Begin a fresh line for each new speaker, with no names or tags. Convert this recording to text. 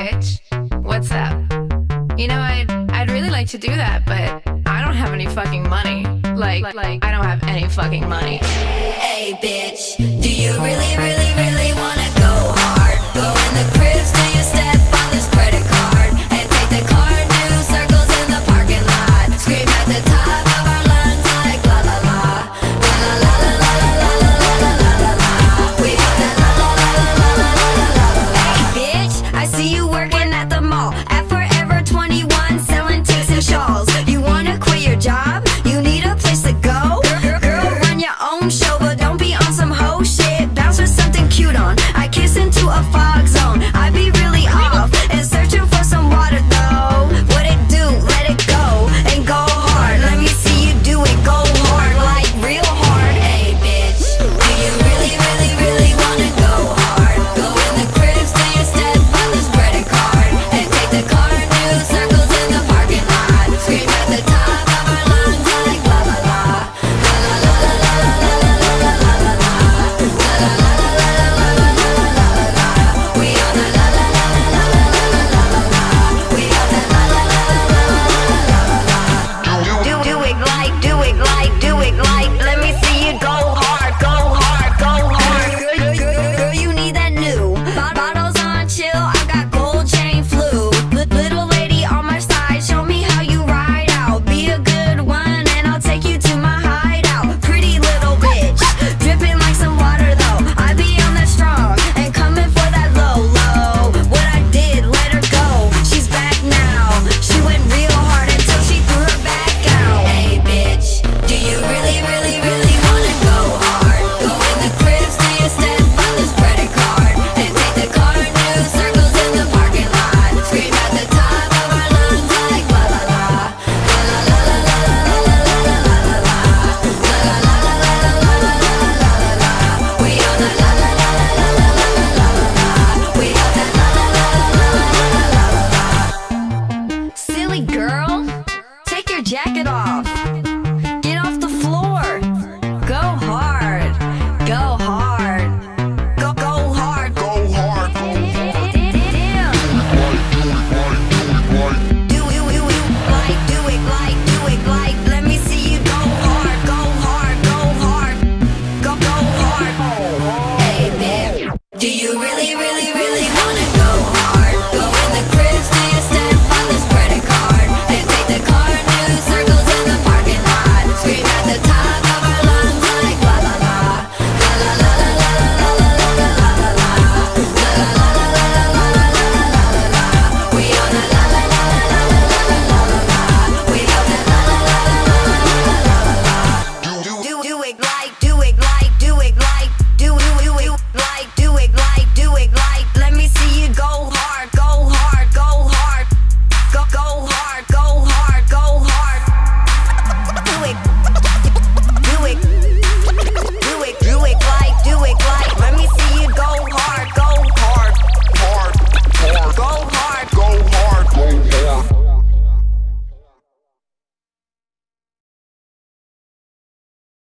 bitch. What's up? You know, I'd, I'd really like to do that, but I don't have any fucking money. Like, like, I don't have any fucking money.
Hey, bitch, do you really, really